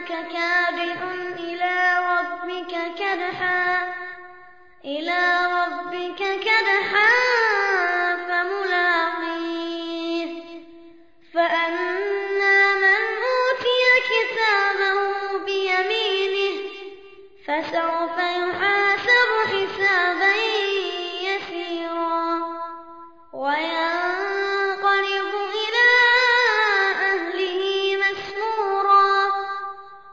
إنك كادح إلى ربك كدحا إلى ربك كدحا فملاقيه. فأما من أوتي كتابه بيمينه فسوف يحاسب حسابا يسيرا. وينقلب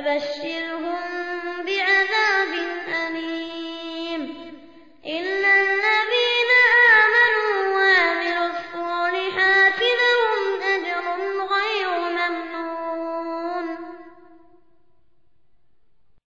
فبشرهم